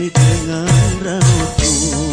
si te agarra tú.